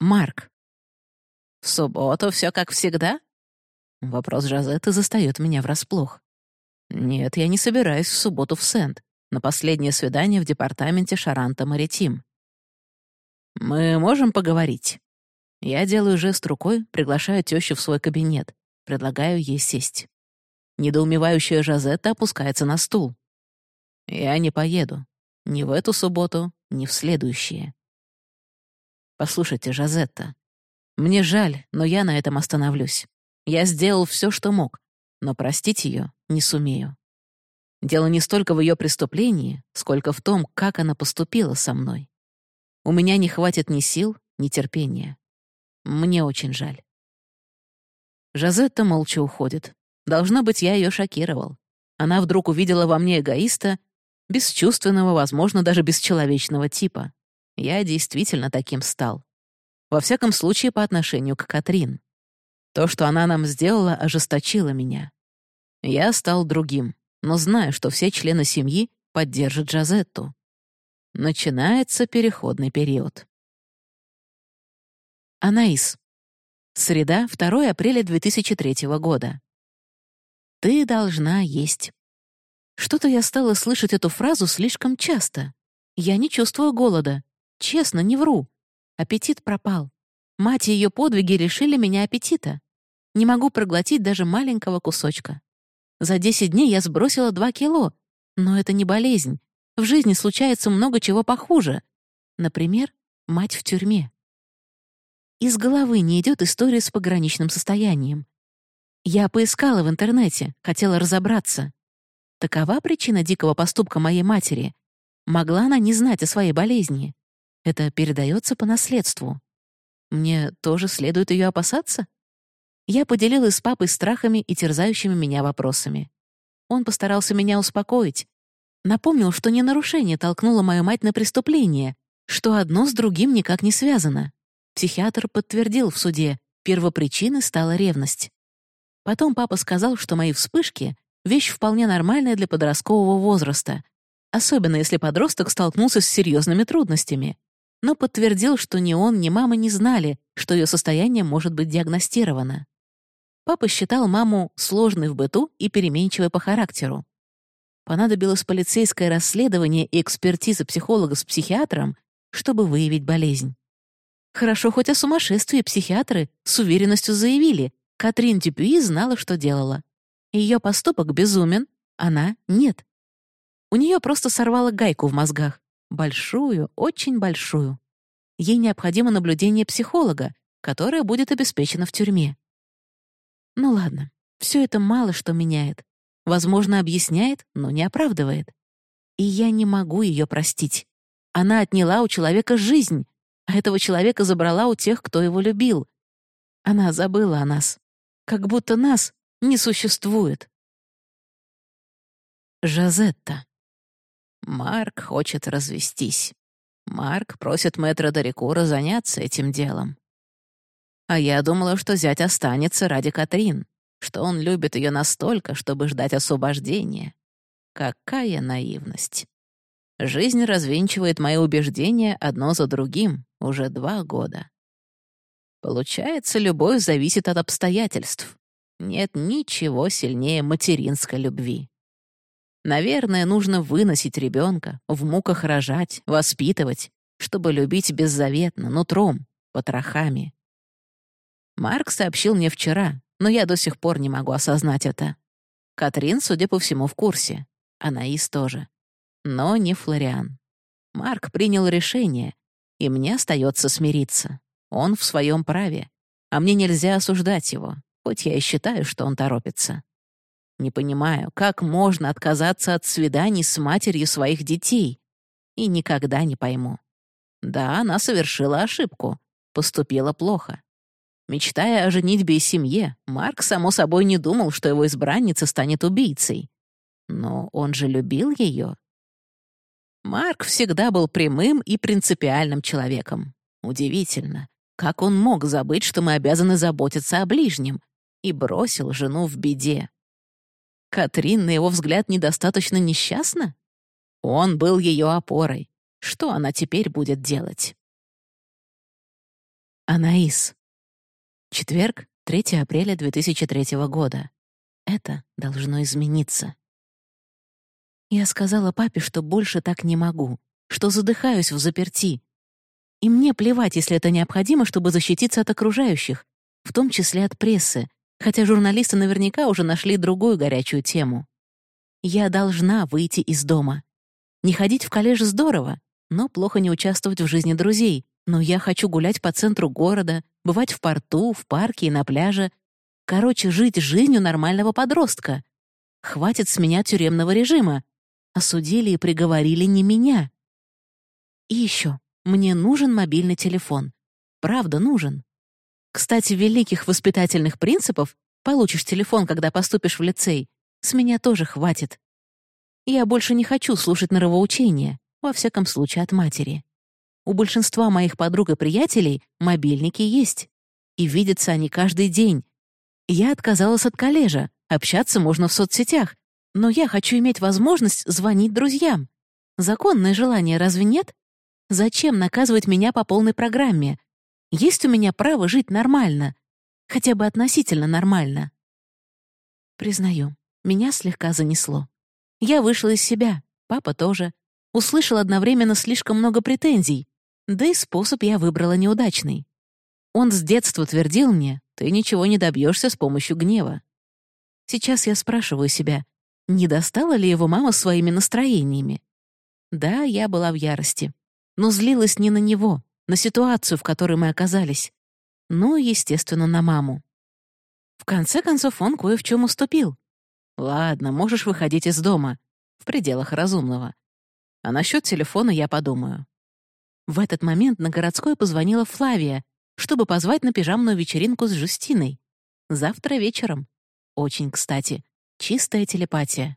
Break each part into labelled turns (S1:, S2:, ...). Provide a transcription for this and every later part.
S1: Марк.
S2: «В субботу все как всегда?»
S1: Вопрос Жазеты застаёт меня врасплох. Нет, я не собираюсь в субботу в Сент, на последнее свидание в департаменте Шаранта-Маритим. Мы можем поговорить? Я делаю жест рукой, приглашаю тещу в свой кабинет, предлагаю ей сесть. Недоумевающая Жазетта опускается на стул. Я не поеду. Ни в эту субботу, ни в следующие. Послушайте, Жазетта, мне жаль, но я на этом остановлюсь. Я сделал все, что мог, но простить ее не сумею. Дело не столько в ее преступлении, сколько в том, как она поступила со мной. У меня не хватит ни сил, ни терпения. Мне очень жаль. Жазетта молча уходит. Должно быть, я ее шокировал. Она вдруг увидела во мне эгоиста, бесчувственного, возможно, даже бесчеловечного типа. Я действительно таким стал. Во всяком случае, по отношению к Катрин. То, что она нам сделала, ожесточило меня. Я стал другим, но знаю, что все члены семьи поддержат Джазетту. Начинается переходный период. Анаис. Среда, 2 апреля 2003 года. «Ты должна есть». Что-то я стала слышать эту фразу слишком часто. Я не чувствую голода. Честно, не вру. Аппетит пропал. Мать и ее подвиги лишили меня аппетита. Не могу проглотить даже маленького кусочка. За 10 дней я сбросила 2 кило. Но это не болезнь. В жизни случается много чего похуже. Например, мать в тюрьме. Из головы не идет история с пограничным состоянием. Я поискала в интернете, хотела разобраться. Такова причина дикого поступка моей матери. Могла она не знать о своей болезни. Это передается по наследству. Мне тоже следует ее опасаться? Я поделилась с папой страхами и терзающими меня вопросами. Он постарался меня успокоить. Напомнил, что не нарушение толкнуло мою мать на преступление, что одно с другим никак не связано. Психиатр подтвердил в суде, первопричиной стала ревность. Потом папа сказал, что мои вспышки — вещь вполне нормальная для подросткового возраста, особенно если подросток столкнулся с серьезными трудностями но подтвердил, что ни он, ни мама не знали, что ее состояние может быть диагностировано. Папа считал маму сложной в быту и переменчивой по характеру. Понадобилось полицейское расследование и экспертиза психолога с психиатром, чтобы выявить болезнь. Хорошо, хоть о сумасшествии психиатры с уверенностью заявили, Катрин Дюпюи знала, что делала. Ее поступок безумен, она — нет. У нее просто сорвало гайку в мозгах. Большую, очень большую. Ей необходимо наблюдение психолога, которое будет обеспечено в тюрьме. Ну ладно, все это мало что меняет. Возможно, объясняет, но не оправдывает. И я не могу ее простить. Она отняла у человека жизнь, а этого человека забрала у тех, кто его любил. Она забыла о нас. Как будто нас не существует. Жазетта. Марк хочет развестись. Марк просит мэтра Дарикура заняться этим делом. А я думала, что зять останется ради Катрин, что он любит ее настолько, чтобы ждать освобождения. Какая наивность. Жизнь развенчивает мои убеждения одно за другим уже два года. Получается, любовь зависит от обстоятельств. Нет ничего сильнее материнской любви. Наверное, нужно выносить ребенка, в муках рожать, воспитывать, чтобы любить беззаветно, нутром, потрохами. Марк сообщил мне вчера, но я до сих пор не могу осознать это. Катрин, судя по всему, в курсе. Анаис тоже. Но не Флориан. Марк принял решение, и мне остается смириться. Он в своем праве, а мне нельзя осуждать его, хоть я и считаю, что он торопится. Не понимаю, как можно отказаться от свиданий с матерью своих детей? И никогда не пойму. Да, она совершила ошибку, поступила плохо. Мечтая о женитьбе и семье, Марк, само собой, не думал, что его избранница станет убийцей. Но он же любил ее. Марк всегда был прямым и принципиальным человеком. Удивительно, как он мог забыть, что мы обязаны заботиться о ближнем, и бросил жену в беде. Катрин, на его взгляд, недостаточно несчастна? Он был ее опорой. Что она теперь будет делать? Анаис. Четверг, 3 апреля 2003 года. Это должно измениться. Я сказала папе, что больше так не могу, что задыхаюсь в заперти. И мне плевать, если это необходимо, чтобы защититься от окружающих, в том числе от прессы, хотя журналисты наверняка уже нашли другую горячую тему. Я должна выйти из дома. Не ходить в колледж здорово, но плохо не участвовать в жизни друзей, но я хочу гулять по центру города, бывать в порту, в парке и на пляже. Короче, жить жизнью нормального подростка. Хватит с меня тюремного режима. Осудили и приговорили не меня. И еще, мне нужен мобильный телефон. Правда, нужен. Кстати, великих воспитательных принципов «получишь телефон, когда поступишь в лицей» с меня тоже хватит. Я больше не хочу слушать норовоучения, во всяком случае от матери. У большинства моих подруг и приятелей мобильники есть. И видятся они каждый день. Я отказалась от коллежа, общаться можно в соцсетях, но я хочу иметь возможность звонить друзьям. Законное желание разве нет? Зачем наказывать меня по полной программе? Есть у меня право жить нормально. Хотя бы относительно нормально. Признаю, меня слегка занесло. Я вышла из себя, папа тоже. Услышал одновременно слишком много претензий, да и способ я выбрала неудачный. Он с детства твердил мне, ты ничего не добьешься с помощью гнева. Сейчас я спрашиваю себя, не достала ли его мама своими настроениями? Да, я была в ярости, но злилась не на него, на ситуацию, в которой мы оказались. Ну естественно, на маму. В конце концов, он кое в чем уступил. Ладно, можешь выходить из дома, в пределах разумного. А насчет телефона я подумаю. В этот момент на городской позвонила Флавия, чтобы позвать на пижамную вечеринку с Жустиной. Завтра вечером. Очень кстати. Чистая телепатия.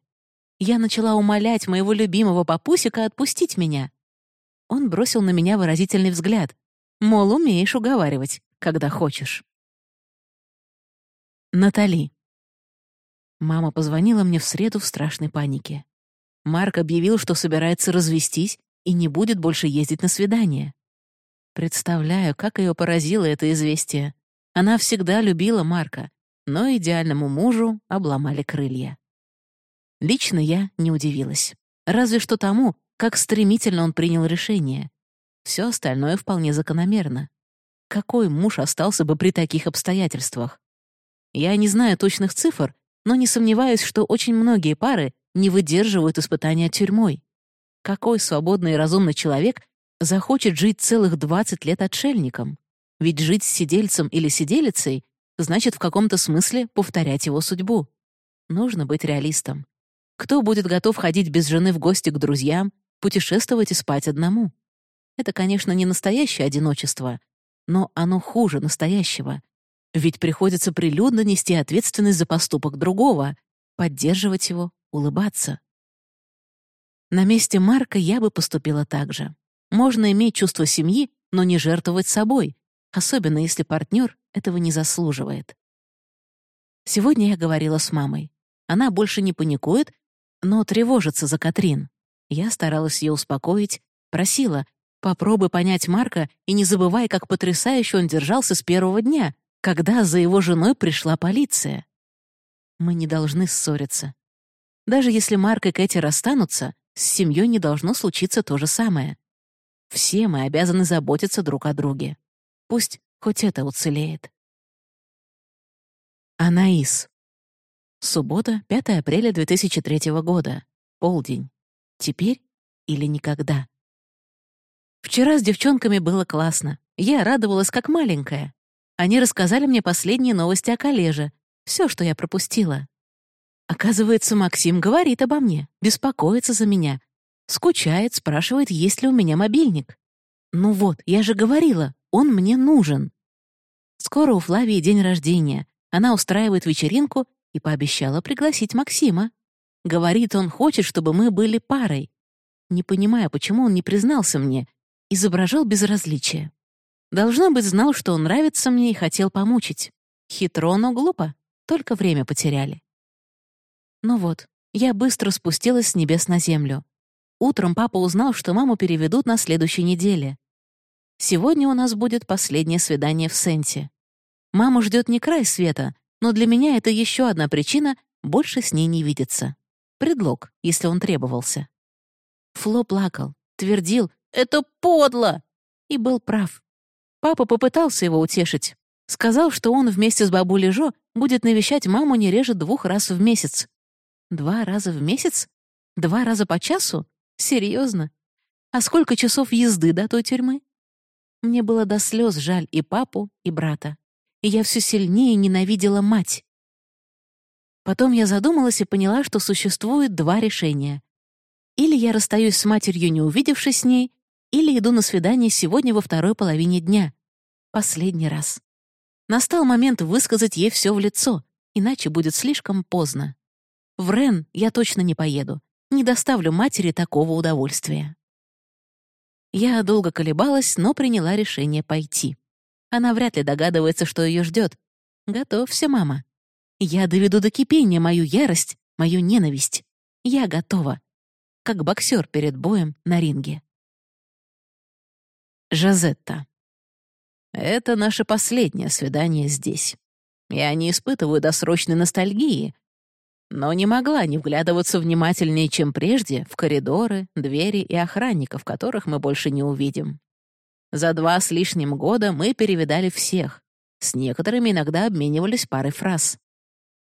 S1: Я начала умолять моего любимого папусика отпустить меня. Он бросил на меня выразительный взгляд. Мол, умеешь уговаривать, когда хочешь. Натали. Мама позвонила мне в среду в страшной панике. Марк объявил, что собирается развестись и не будет больше ездить на свидания. Представляю, как ее поразило это известие. Она всегда любила Марка, но идеальному мужу обломали крылья. Лично я не удивилась. Разве что тому, как стремительно он принял решение. Все остальное вполне закономерно. Какой муж остался бы при таких обстоятельствах? Я не знаю точных цифр, но не сомневаюсь, что очень многие пары не выдерживают испытания тюрьмой. Какой свободный и разумный человек захочет жить целых 20 лет отшельником? Ведь жить с сидельцем или сиделицей значит в каком-то смысле повторять его судьбу. Нужно быть реалистом. Кто будет готов ходить без жены в гости к друзьям, путешествовать и спать одному? Это, конечно, не настоящее одиночество, но оно хуже настоящего. Ведь приходится прилюдно нести ответственность за поступок другого, поддерживать его, улыбаться. На месте Марка я бы поступила так же. Можно иметь чувство семьи, но не жертвовать собой, особенно если партнер этого не заслуживает. Сегодня я говорила с мамой. Она больше не паникует, но тревожится за Катрин. Я старалась ее успокоить, просила, попробуй понять Марка и не забывай, как потрясающе он держался с первого дня, когда за его женой пришла полиция. Мы не должны ссориться. Даже если Марк и Кэти расстанутся, с семьей не должно случиться то же самое. Все мы обязаны заботиться друг о друге. Пусть хоть это уцелеет. Анаис. Суббота, 5 апреля 2003 года. Полдень. Теперь или никогда? Вчера с девчонками было классно. Я радовалась как маленькая. Они рассказали мне последние новости о коллеже. Все, что я пропустила. Оказывается, Максим говорит обо мне, беспокоится за меня. Скучает, спрашивает, есть ли у меня мобильник. Ну вот, я же говорила, он мне нужен. Скоро у Флавии день рождения. Она устраивает вечеринку и пообещала пригласить Максима. Говорит, он хочет, чтобы мы были парой. Не понимая, почему он не признался мне, изображал безразличие. Должно быть, знал, что он нравится мне и хотел помучить. Хитро, но глупо. Только время потеряли. Ну вот, я быстро спустилась с небес на землю. Утром папа узнал, что маму переведут на следующей неделе. Сегодня у нас будет последнее свидание в Сенте. Маму ждет не край света, но для меня это еще одна причина больше с ней не видеться. Предлог, если он требовался. Фло плакал, твердил «Это подло!» и был прав. Папа попытался его утешить. Сказал, что он вместе с бабулей Жо будет навещать маму не реже двух раз в месяц. Два раза в месяц? Два раза по часу? Серьезно? А сколько часов езды до той тюрьмы? Мне было до слез жаль и папу, и брата. И я все сильнее ненавидела мать. Потом я задумалась и поняла, что существует два решения. Или я расстаюсь с матерью, не увидевшись с ней, или иду на свидание сегодня во второй половине дня. Последний раз. Настал момент высказать ей все в лицо, иначе будет слишком поздно. В Рен я точно не поеду, не доставлю матери такого удовольствия. Я долго колебалась, но приняла решение пойти. Она вряд ли догадывается, что ее ждет. Готовься, мама. Я доведу до кипения мою ярость, мою ненависть. Я готова. Как боксер перед боем на ринге. Жазетта. Это наше последнее свидание здесь. Я не испытываю досрочной ностальгии, но не могла не вглядываться внимательнее, чем прежде, в коридоры, двери и охранников, которых мы больше не увидим. За два с лишним года мы перевидали всех. С некоторыми иногда обменивались парой фраз.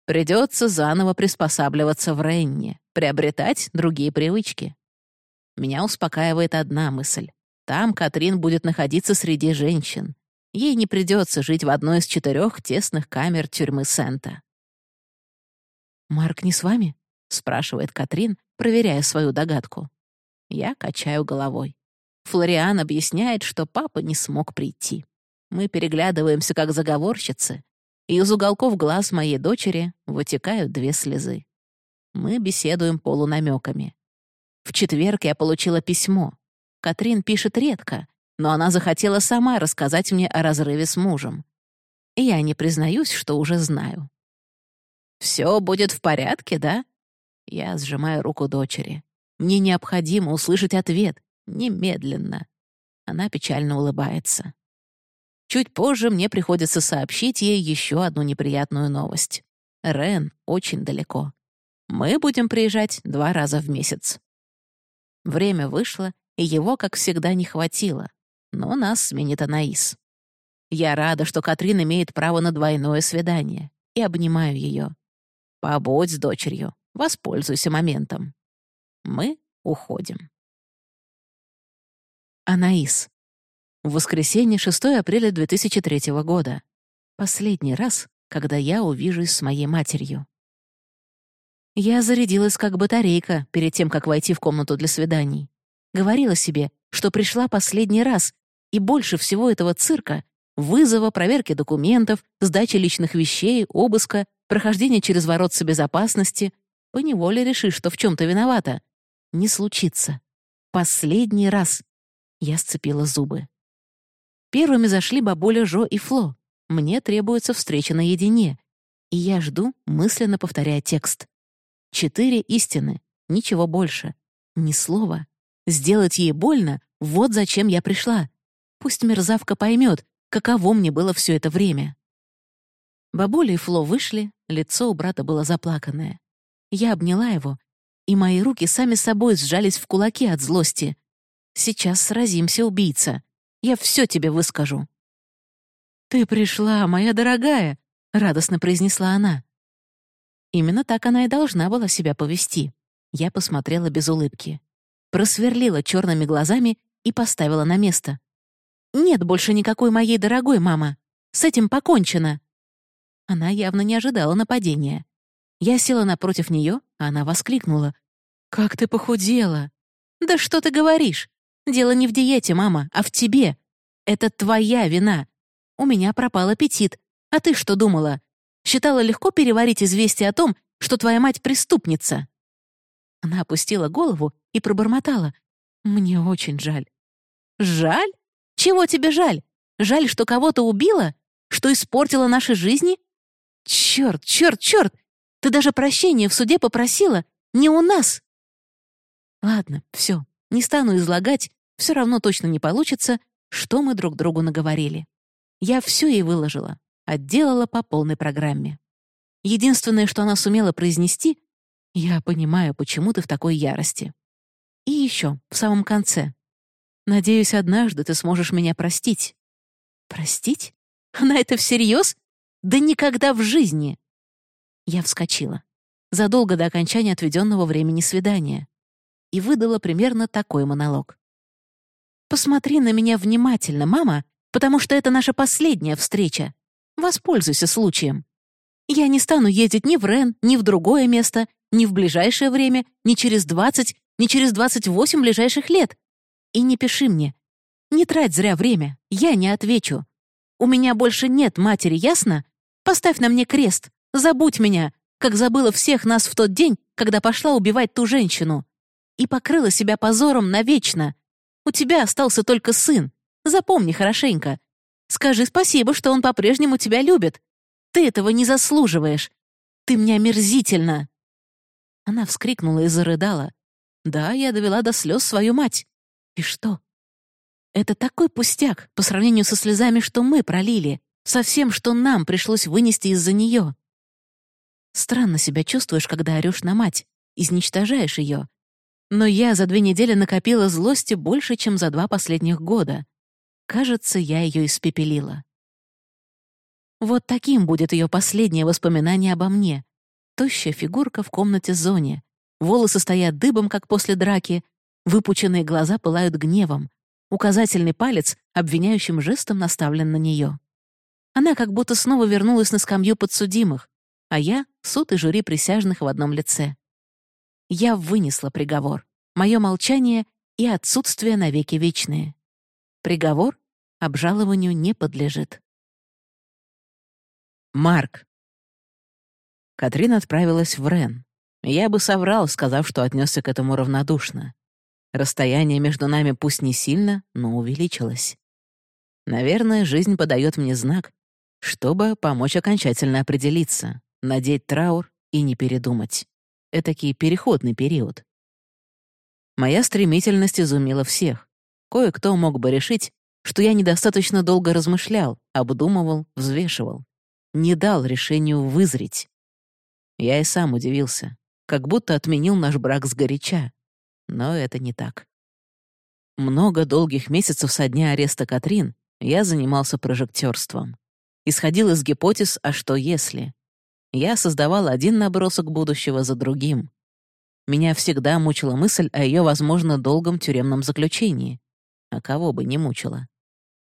S1: Придется заново приспосабливаться в Ренне, приобретать другие привычки. Меня успокаивает одна мысль. Там Катрин будет находиться среди женщин. Ей не придется жить в одной из четырех тесных камер тюрьмы Сента. «Марк не с вами?» — спрашивает Катрин, проверяя свою догадку. Я качаю головой. Флориан объясняет, что папа не смог прийти. Мы переглядываемся как заговорщицы, и из уголков глаз моей дочери вытекают две слезы. Мы беседуем полунамеками. В четверг я получила письмо. Катрин пишет редко, но она захотела сама рассказать мне о разрыве с мужем. И я не признаюсь, что уже знаю. «Все будет в порядке, да?» Я сжимаю руку дочери. Мне необходимо услышать ответ. Немедленно. Она печально улыбается. Чуть позже мне приходится сообщить ей еще одну неприятную новость. Рен очень далеко. Мы будем приезжать два раза в месяц. Время вышло, и его, как всегда, не хватило но нас сменит Анаис. Я рада, что Катрин имеет право на двойное свидание, и обнимаю ее. Побудь с дочерью, воспользуйся моментом. Мы уходим. Анаис. В воскресенье, 6 апреля 2003 года. Последний раз, когда я увижусь с моей матерью. Я зарядилась как батарейка перед тем, как войти в комнату для свиданий. Говорила себе, что пришла последний раз и больше всего этого цирка — вызова, проверки документов, сдачи личных вещей, обыска, прохождения через воротца безопасности — поневоле решишь, что в чем то виновата. Не случится. Последний раз. Я сцепила зубы. Первыми зашли бабуля Жо и Фло. Мне требуется встреча наедине. И я жду, мысленно повторяя текст. Четыре истины, ничего больше. Ни слова. Сделать ей больно — вот зачем я пришла. Пусть мерзавка поймет, каково мне было все это время. Бабуля и Фло вышли, лицо у брата было заплаканное. Я обняла его, и мои руки сами собой сжались в кулаки от злости. «Сейчас сразимся, убийца. Я все тебе выскажу». «Ты пришла, моя дорогая», — радостно произнесла она. Именно так она и должна была себя повести. Я посмотрела без улыбки. Просверлила черными глазами и поставила на место. Нет больше никакой моей дорогой, мама. С этим покончено». Она явно не ожидала нападения. Я села напротив нее, а она воскликнула. «Как ты похудела!» «Да что ты говоришь? Дело не в диете, мама, а в тебе. Это твоя вина. У меня пропал аппетит. А ты что думала? Считала легко переварить известие о том, что твоя мать преступница?» Она опустила голову и пробормотала. «Мне очень жаль». «Жаль? Чего тебе жаль? Жаль, что кого-то убила? Что испортила наши жизни? Черт, черт, черт! Ты даже прощения в суде попросила. Не у нас. Ладно, все, не стану излагать, все равно точно не получится, что мы друг другу наговорили. Я все ей выложила, отделала по полной программе. Единственное, что она сумела произнести, «Я понимаю, почему ты в такой ярости». И еще, в самом конце. «Надеюсь, однажды ты сможешь меня простить». «Простить? Она это всерьез? Да никогда в жизни!» Я вскочила. Задолго до окончания отведенного времени свидания. И выдала примерно такой монолог. «Посмотри на меня внимательно, мама, потому что это наша последняя встреча. Воспользуйся случаем. Я не стану ездить ни в Рен, ни в другое место, ни в ближайшее время, ни через 20, ни через 28 ближайших лет. И не пиши мне. Не трать зря время, я не отвечу. У меня больше нет матери, ясно? Поставь на мне крест, забудь меня, как забыла всех нас в тот день, когда пошла убивать ту женщину. И покрыла себя позором навечно. У тебя остался только сын. Запомни хорошенько. Скажи спасибо, что он по-прежнему тебя любит. Ты этого не заслуживаешь. Ты мне омерзительно!» Она вскрикнула и зарыдала. «Да, я довела до слез свою мать. И что? Это такой пустяк по сравнению со слезами, что мы пролили, со всем, что нам пришлось вынести из-за нее. Странно себя чувствуешь, когда орешь на мать, изничтожаешь ее. Но я за две недели накопила злости больше, чем за два последних года. Кажется, я ее испепелила. Вот таким будет ее последнее воспоминание обо мне. Тощая фигурка в комнате зоне. Волосы стоят дыбом, как после драки. Выпученные глаза пылают гневом. Указательный палец обвиняющим жестом наставлен на нее. Она как будто снова вернулась на скамью подсудимых, а я — суд и жюри присяжных в одном лице. Я вынесла приговор. Мое молчание и отсутствие навеки вечные. Приговор обжалованию не подлежит.
S2: Марк. Катрин отправилась в Рен. Я бы соврал, сказав, что отнесся к этому равнодушно. Расстояние между нами пусть не сильно, но увеличилось. Наверное, жизнь подает мне знак, чтобы помочь окончательно определиться, надеть траур и не передумать. Этакий переходный период. Моя стремительность изумила всех. Кое-кто мог бы решить, что я недостаточно долго размышлял, обдумывал, взвешивал не дал решению вызреть. Я и сам удивился, как будто отменил наш брак сгоряча. Но это не так. Много долгих месяцев со дня ареста Катрин я занимался прожектерством. Исходил из гипотез «а что если?». Я создавал один набросок будущего за другим. Меня всегда мучила мысль о ее, возможно, долгом тюремном заключении. А кого бы не мучила.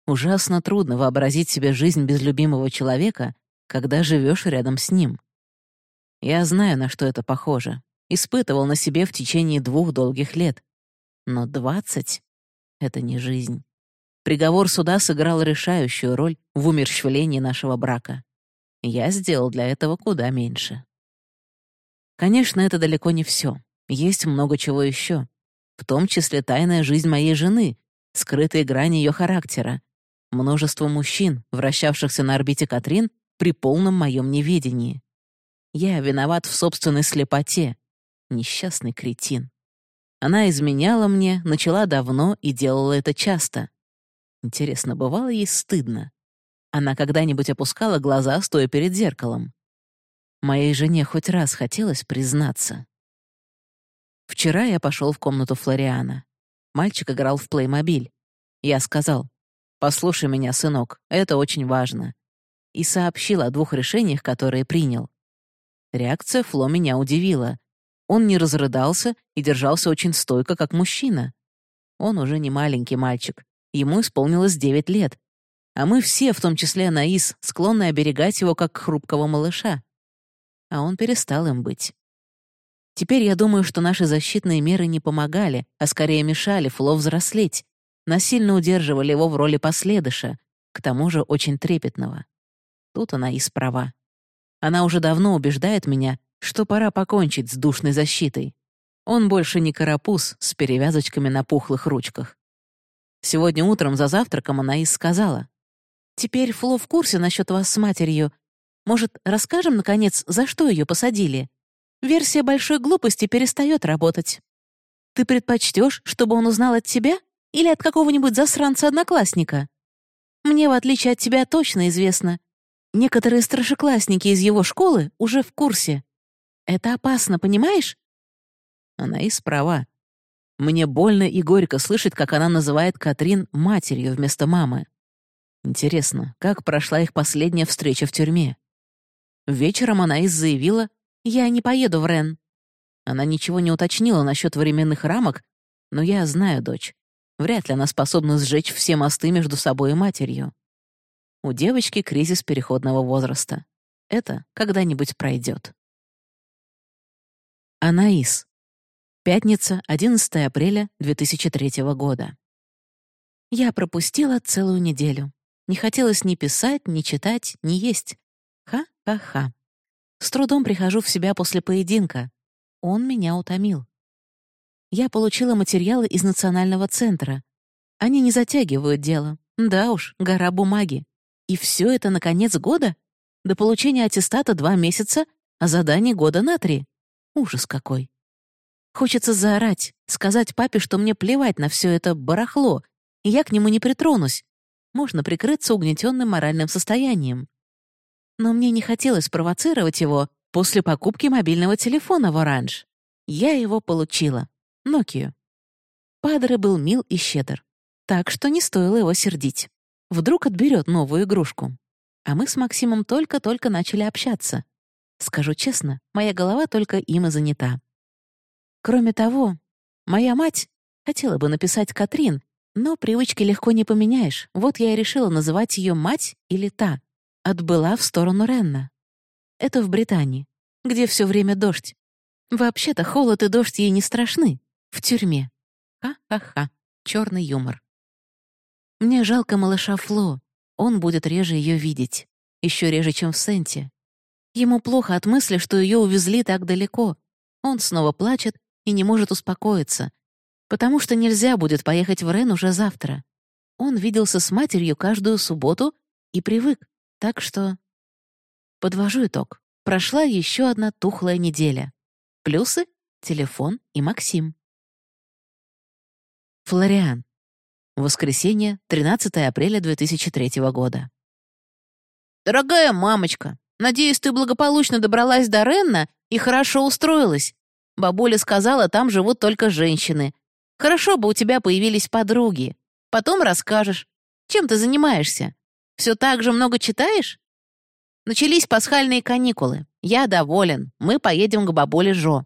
S2: Ужасно трудно вообразить себе жизнь без любимого человека, когда живешь рядом с ним. Я знаю, на что это похоже. Испытывал на себе в течение двух долгих лет. Но двадцать — это не жизнь. Приговор суда сыграл решающую роль в умерщвлении нашего брака. Я сделал для этого куда меньше. Конечно, это далеко не все. Есть много чего еще, в том числе тайная жизнь моей жены, скрытые грани ее характера, множество мужчин, вращавшихся на орбите Катрин при полном моем неведении. Я виноват в собственной слепоте. Несчастный кретин. Она изменяла мне, начала давно и делала это часто. Интересно, бывало ей стыдно? Она когда-нибудь опускала глаза, стоя перед зеркалом? Моей жене хоть раз хотелось признаться. Вчера я пошел в комнату Флориана. Мальчик играл в плеймобиль. Я сказал, «Послушай меня, сынок, это очень важно и сообщил о двух решениях, которые принял. Реакция Фло меня удивила. Он не разрыдался и держался очень стойко, как мужчина. Он уже не маленький мальчик, ему исполнилось девять лет. А мы все, в том числе Анаис, склонны оберегать его как хрупкого малыша. А он перестал им быть. Теперь я думаю, что наши защитные меры не помогали, а скорее мешали Фло взрослеть, насильно удерживали его в роли последыша, к тому же очень трепетного. Тут она и справа. Она уже давно убеждает меня, что пора покончить с душной защитой. Он больше не карапуз с перевязочками на пухлых ручках. Сегодня утром за завтраком она и сказала. «Теперь Фло в курсе насчет вас с матерью. Может, расскажем, наконец, за что ее посадили? Версия большой глупости перестает работать. Ты предпочтешь, чтобы он узнал от тебя
S1: Или от какого-нибудь засранца-одноклассника? Мне, в отличие от тебя, точно известно. Некоторые старшеклассники из его школы уже в курсе. Это опасно, понимаешь?
S2: Она и справа. Мне больно и горько слышать, как она называет Катрин матерью вместо мамы. Интересно, как прошла их последняя встреча в тюрьме? Вечером она и заявила, «Я не поеду в Рен». Она ничего не уточнила насчет временных рамок, но я знаю дочь. Вряд ли она способна сжечь все мосты между собой и матерью. У девочки кризис переходного возраста. Это когда-нибудь пройдет. Анаис. Пятница, 11 апреля 2003 года.
S1: Я пропустила целую неделю. Не хотелось ни писать, ни читать, ни есть. Ха-ха-ха. С трудом прихожу в себя после поединка. Он меня утомил. Я получила материалы из Национального центра. Они не затягивают дело. Да уж, гора бумаги. И все это на конец года? До получения аттестата два месяца, а задание года на три. Ужас какой. Хочется заорать, сказать папе, что мне плевать на все это барахло, и я к нему не притронусь. Можно прикрыться угнетенным моральным состоянием. Но мне не хотелось провоцировать его после покупки мобильного телефона в «Оранж». Я его получила. Нокию. Падре был мил и щедр, так что не стоило его сердить. Вдруг отберет новую игрушку. А мы с Максимом только-только начали общаться. Скажу честно, моя голова только им и занята. Кроме того, моя мать хотела бы написать Катрин, но привычки легко не поменяешь, вот я и решила называть ее мать или та. Отбыла в сторону Ренна. Это в Британии, где все время дождь. Вообще-то холод и дождь ей не страшны, в тюрьме. Ха-ха-ха. Черный юмор. Мне жалко малыша Фло. Он будет реже ее видеть. Еще реже, чем в Сенте. Ему плохо от мысли, что ее увезли так далеко. Он снова плачет и не может успокоиться, потому что нельзя будет поехать в Рен уже завтра. Он виделся с матерью каждую субботу и привык, так что... Подвожу итог. Прошла еще одна тухлая неделя. Плюсы — телефон и Максим. Флориан. Воскресенье, 13 апреля 2003 года.
S3: «Дорогая мамочка, надеюсь, ты благополучно добралась до Ренна и хорошо устроилась. Бабуля сказала, там живут только женщины. Хорошо бы у тебя появились подруги. Потом расскажешь, чем ты занимаешься. Все так же много читаешь? Начались пасхальные каникулы. Я доволен. Мы поедем к бабуле Жо.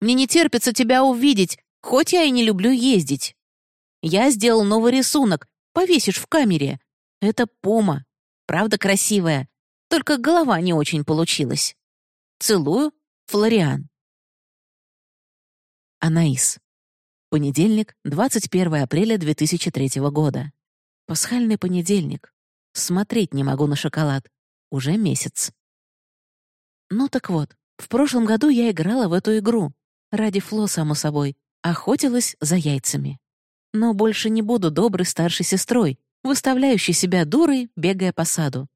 S3: Мне не терпится тебя увидеть, хоть я и не люблю ездить. Я сделал новый рисунок. Повесишь в камере. Это пума. Правда красивая. Только голова не очень получилась. Целую, Флориан.
S1: Анаис. Понедельник, 21 апреля 2003 года. Пасхальный понедельник. Смотреть не могу на шоколад. Уже месяц. Ну так вот, в прошлом году я играла в эту игру. Ради Фло, само собой. Охотилась за яйцами. Но больше не буду доброй старшей сестрой, выставляющей себя дурой, бегая по саду.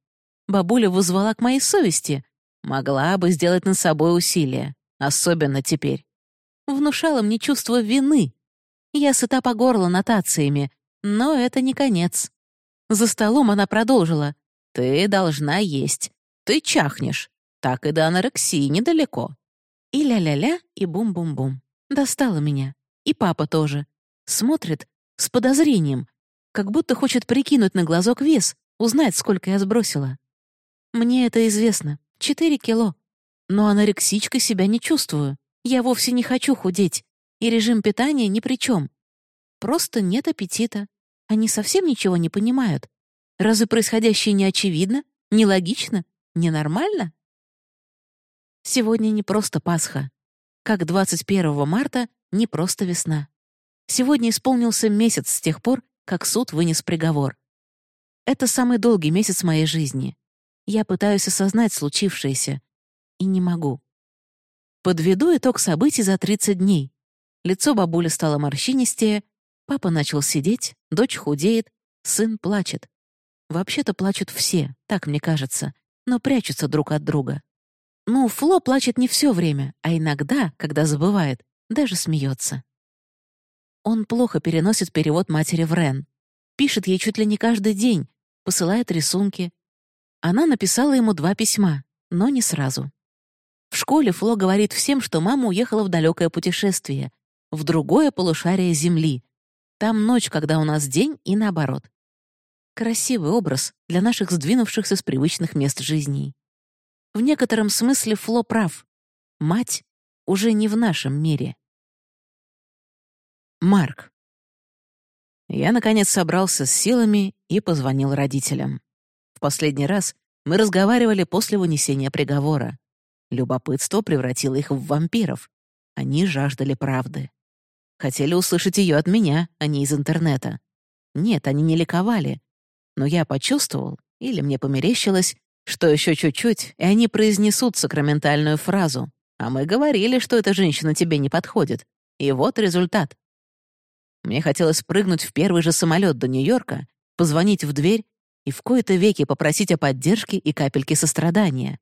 S1: Бабуля вызвала к моей совести. Могла бы сделать над собой усилия, особенно теперь. Внушала мне чувство вины. Я сыта по горло нотациями, но это не конец. За столом она продолжила. «Ты должна есть. Ты чахнешь. Так и до анорексии недалеко». И ля-ля-ля, и бум-бум-бум. Достала меня. И папа тоже. Смотрит с подозрением, как будто хочет прикинуть на глазок вес, узнать, сколько я сбросила. Мне это известно. Четыре кило. Но анорексичкой себя не чувствую. Я вовсе не хочу худеть. И режим питания ни при чем. Просто нет аппетита. Они совсем ничего не понимают. Разве происходящее не очевидно, нелогично, ненормально? Сегодня не просто Пасха. Как 21 марта не просто весна. Сегодня исполнился месяц с тех пор, как суд вынес приговор. Это самый долгий месяц моей жизни. Я пытаюсь осознать случившееся. И не могу. Подведу итог событий за 30 дней. Лицо бабули стало морщинистее, папа начал сидеть, дочь худеет, сын плачет. Вообще-то плачут все, так мне кажется, но прячутся друг от друга. Ну, Фло плачет не все время, а иногда, когда забывает, даже смеется. Он плохо переносит перевод матери в Рен. Пишет ей чуть ли не каждый день, посылает рисунки. Она написала ему два письма, но не сразу. В школе Фло говорит всем, что мама уехала в далекое путешествие, в другое полушарие Земли. Там ночь, когда у нас день, и наоборот. Красивый образ для наших сдвинувшихся с привычных мест жизней. В некотором смысле Фло прав. Мать уже не в нашем мире.
S2: Марк. Я, наконец, собрался с силами и позвонил родителям. В последний раз мы разговаривали после вынесения приговора. Любопытство превратило их в вампиров. Они жаждали правды. Хотели услышать ее от меня, а не из интернета. Нет, они не ликовали. Но я почувствовал, или мне померещилось, что еще чуть-чуть, и они произнесут сакраментальную фразу. А мы говорили, что эта женщина тебе не подходит. И вот результат. Мне хотелось прыгнуть в первый же самолет до Нью-Йорка, позвонить в дверь и в кои-то веки попросить о поддержке и капельке сострадания.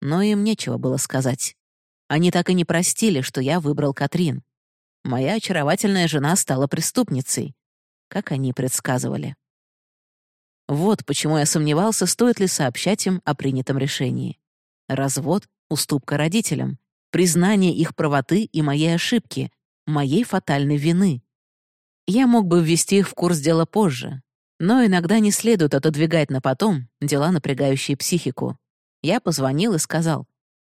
S2: Но им нечего было сказать. Они так и не простили, что я выбрал Катрин. Моя очаровательная жена стала преступницей, как они предсказывали. Вот почему я сомневался, стоит ли сообщать им о принятом решении. Развод — уступка родителям, признание их правоты и моей ошибки, моей фатальной вины. Я мог бы ввести их в курс дела позже, но иногда не следует отодвигать на потом дела, напрягающие психику. Я позвонил и сказал,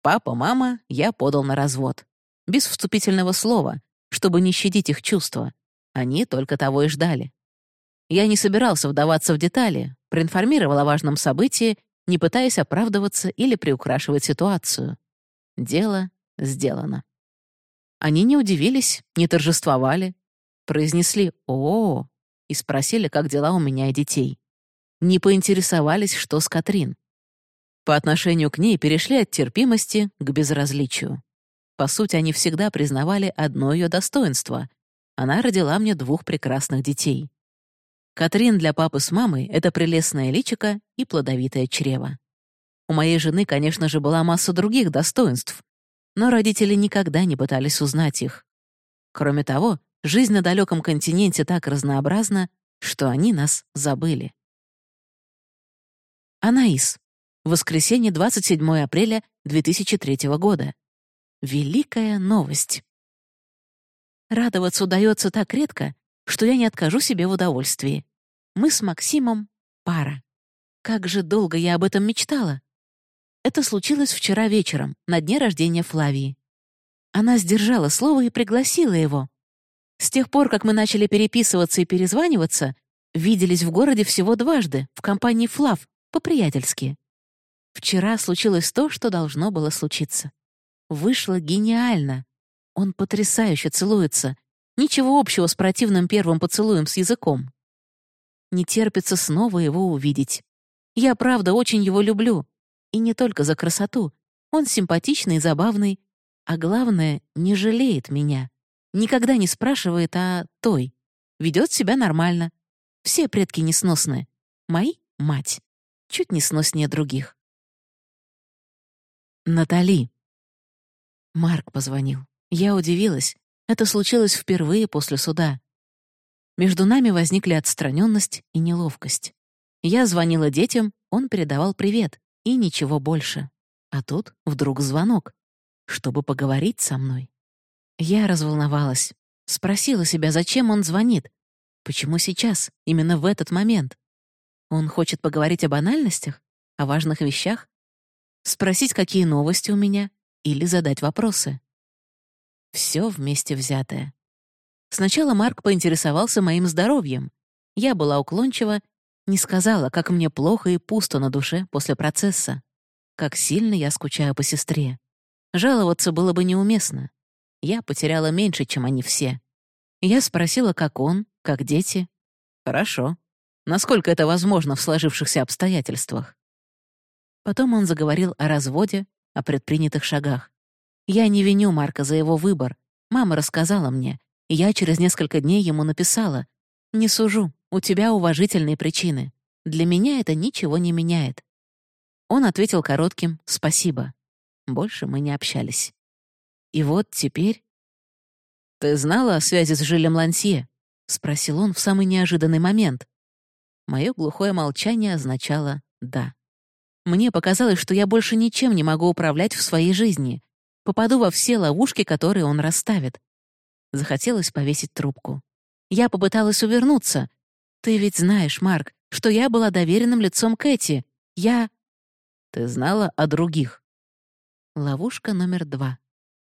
S2: «Папа, мама, я подал на развод». Без вступительного слова, чтобы не щадить их чувства. Они только того и ждали. Я не собирался вдаваться в детали, проинформировал о важном событии, не пытаясь оправдываться или приукрашивать ситуацию. Дело сделано. Они не удивились, не торжествовали, произнесли «О, -о, -о и спросили, как дела у меня и детей. Не поинтересовались, что с Катрин. По отношению к ней перешли от терпимости к безразличию. По сути, они всегда признавали одно ее достоинство. Она родила мне двух прекрасных детей. Катрин для папы с мамой — это прелестное личико и плодовитое чрево. У моей жены, конечно же, была масса других достоинств, но родители никогда не пытались узнать их. Кроме того, Жизнь на далеком континенте так разнообразна, что они нас забыли. Анаис. Воскресенье, 27 апреля 2003 года. Великая новость. Радоваться удается так редко, что я не откажу себе в удовольствии. Мы с Максимом — пара. Как же долго я об этом мечтала. Это случилось вчера вечером, на дне рождения Флавии. Она сдержала слово и пригласила его, с тех пор, как мы начали переписываться и перезваниваться, виделись в городе всего дважды, в компании Флав, по-приятельски. Вчера случилось то, что должно было случиться. Вышло гениально. Он потрясающе целуется. Ничего общего с противным первым поцелуем с языком. Не терпится снова его увидеть. Я, правда, очень его люблю. И не только за красоту. Он симпатичный и забавный. А главное, не жалеет меня. Никогда не спрашивает о той. Ведет себя нормально. Все предки несносные. Мои — мать. Чуть не сноснее других. Натали. Марк позвонил. Я удивилась. Это случилось впервые после суда. Между нами возникли отстраненность и неловкость. Я звонила детям, он передавал привет, и ничего больше. А тут вдруг звонок, чтобы поговорить со мной. Я разволновалась. Спросила себя, зачем он звонит? Почему сейчас, именно в этот момент? Он хочет поговорить о банальностях? О важных вещах? Спросить, какие новости у меня? Или задать вопросы? Все вместе взятое. Сначала Марк поинтересовался моим здоровьем. Я была уклончива, не сказала, как мне плохо и пусто на душе после процесса. Как сильно я скучаю по сестре. Жаловаться было бы неуместно. Я потеряла меньше, чем они все. Я спросила, как он, как дети. Хорошо. Насколько это возможно в сложившихся обстоятельствах? Потом он заговорил о разводе, о предпринятых шагах. Я не виню Марка за его выбор. Мама рассказала мне, и я через несколько дней ему написала. «Не сужу, у тебя уважительные причины. Для меня это ничего не меняет». Он ответил коротким «спасибо». Больше мы не общались. И вот теперь...
S1: «Ты знала о связи с Жилем Лансье?» — спросил он в самый неожиданный момент. Мое глухое молчание означало «да». Мне показалось, что я больше ничем не могу управлять в своей жизни. Попаду во все ловушки, которые он расставит. Захотелось повесить трубку. Я попыталась увернуться. «Ты ведь знаешь, Марк, что я была доверенным лицом Кэти. Я...» «Ты знала о других?» Ловушка номер два.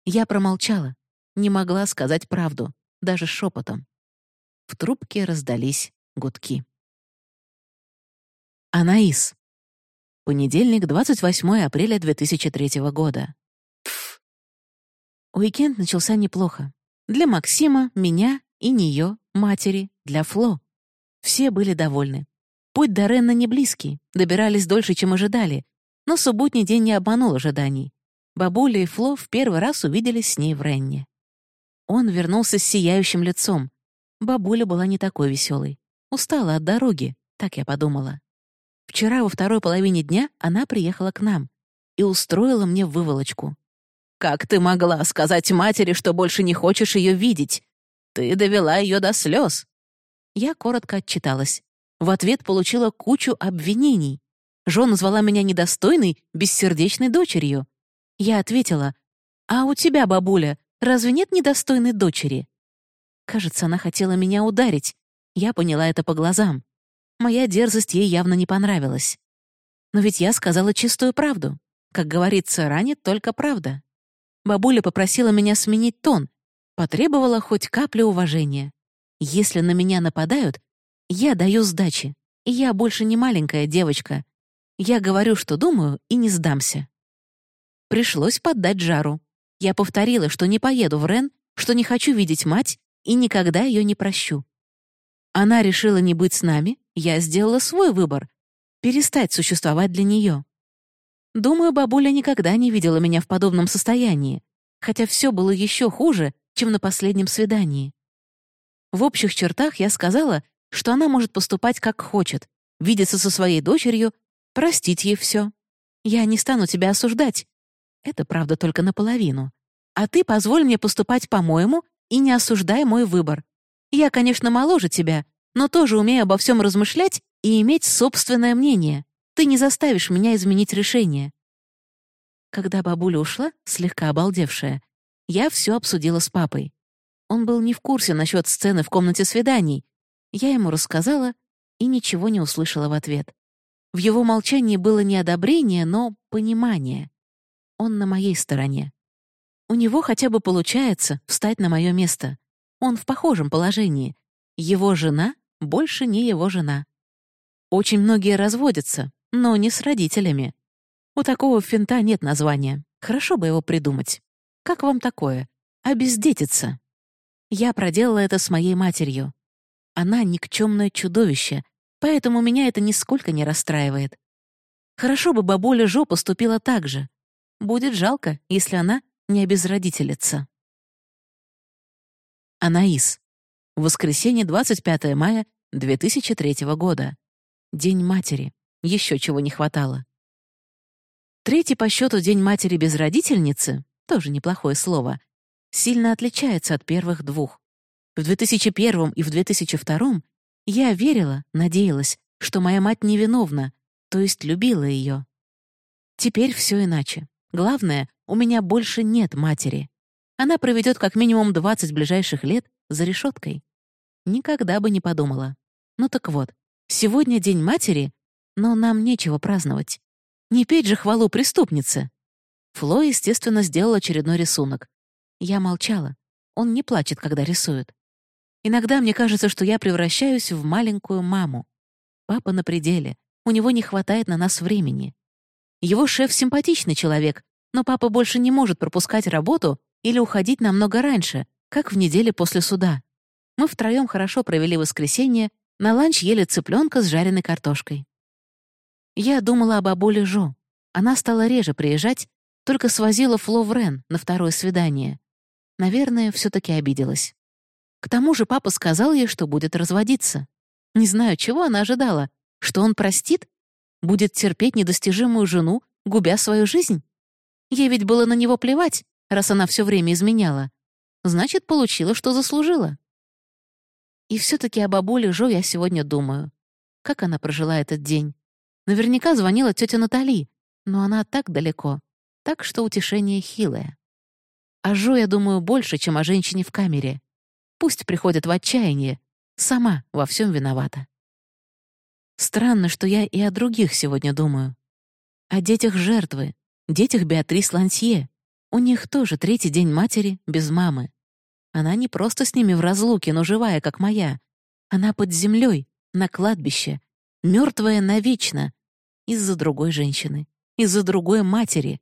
S1: Я промолчала. Не могла сказать правду, даже шепотом. В трубке раздались гудки. Анаис. Понедельник, 28 апреля 2003 года. Пф. Уикенд начался неплохо. Для Максима, меня и нее, матери, для Фло. Все были довольны. Путь до Ренна не близкий, добирались дольше, чем ожидали, но субботний день не обманул ожиданий. Бабуля и Фло в первый раз увиделись с ней в Ренне. Он вернулся с сияющим лицом. Бабуля была не такой веселой. Устала от дороги, так я подумала. Вчера во второй половине дня она приехала к нам и устроила мне выволочку. «Как ты могла сказать матери, что больше не хочешь ее видеть? Ты довела ее до слез!» Я коротко отчиталась. В ответ получила кучу обвинений. Жон назвала меня недостойной, бессердечной дочерью. Я ответила, «А у тебя, бабуля, разве нет недостойной дочери?» Кажется, она хотела меня ударить. Я поняла это по глазам. Моя дерзость ей явно не понравилась. Но ведь я сказала чистую правду. Как говорится, ранит только правда. Бабуля попросила меня сменить тон, потребовала хоть каплю уважения. Если на меня нападают, я даю сдачи, и я больше не маленькая девочка. Я говорю, что думаю, и не сдамся. Пришлось поддать жару. Я повторила, что не поеду в Рен, что не хочу видеть мать и никогда ее не прощу. Она решила не быть с нами, я сделала свой выбор — перестать существовать для нее. Думаю, бабуля никогда не видела меня в подобном состоянии, хотя все было еще хуже, чем на последнем свидании. В общих чертах я сказала, что она может поступать как хочет, видеться со своей дочерью, простить ей все. Я не стану тебя осуждать, это правда только наполовину. А ты позволь мне поступать по-моему и не осуждай мой выбор. Я, конечно, моложе тебя, но тоже умею обо всем размышлять и иметь собственное мнение. Ты не заставишь меня изменить решение». Когда бабуля ушла, слегка обалдевшая, я все обсудила с папой. Он был не в курсе насчет сцены в комнате свиданий. Я ему рассказала и ничего не услышала в ответ. В его молчании было не одобрение, но понимание он на моей стороне. У него хотя бы получается встать на мое место. Он в похожем положении. Его жена больше не его жена. Очень многие разводятся, но не с родителями. У такого финта нет названия. Хорошо бы его придумать. Как вам такое? Обездетиться. Я проделала это с моей матерью. Она никчемное чудовище, поэтому меня это нисколько не расстраивает. Хорошо бы бабуля Жо поступила так же. Будет жалко, если она не обезродителится. Анаис. Воскресенье, 25 мая 2003 года. День матери. Еще чего не хватало. Третий по счету День матери без родительницы, тоже неплохое слово, сильно отличается от первых двух. В 2001 и в 2002 я верила, надеялась, что моя мать невиновна, то есть любила ее. Теперь все иначе. Главное, у меня больше нет матери. Она проведет как минимум 20 ближайших лет за решеткой. Никогда бы не подумала. Ну так вот, сегодня День матери, но нам нечего праздновать. Не петь же хвалу преступнице. Фло, естественно, сделал очередной рисунок. Я молчала. Он не плачет, когда рисует. Иногда мне кажется, что я превращаюсь в маленькую маму. Папа на пределе. У него не хватает на нас времени. Его шеф симпатичный человек, но папа больше не может пропускать работу или уходить намного раньше, как в неделе после суда. Мы втроем хорошо провели воскресенье, на ланч ели цыпленка с жареной картошкой. Я думала об бабуле Жо. Она стала реже приезжать, только свозила Фло в Рен на второе свидание. Наверное, все таки обиделась. К тому же папа сказал ей, что будет разводиться. Не знаю, чего она ожидала. Что он простит? Будет терпеть недостижимую жену, губя свою жизнь? Ей ведь было на него плевать, раз она все время изменяла.
S3: Значит, получила, что заслужила. И все-таки о бабуле Жо я сегодня думаю. Как она прожила этот день? Наверняка звонила тетя Натали, но она так далеко, так что утешение хилое. О Жо я думаю больше, чем о женщине в камере. Пусть приходит в отчаяние, сама во всем виновата. Странно, что я и о других сегодня думаю. О детях жертвы, детях Беатрис Лансье. У них тоже третий день матери без мамы. Она не просто с ними в разлуке, но живая, как моя. Она под землей, на кладбище, мертвая навечно, из-за другой женщины, из-за другой матери.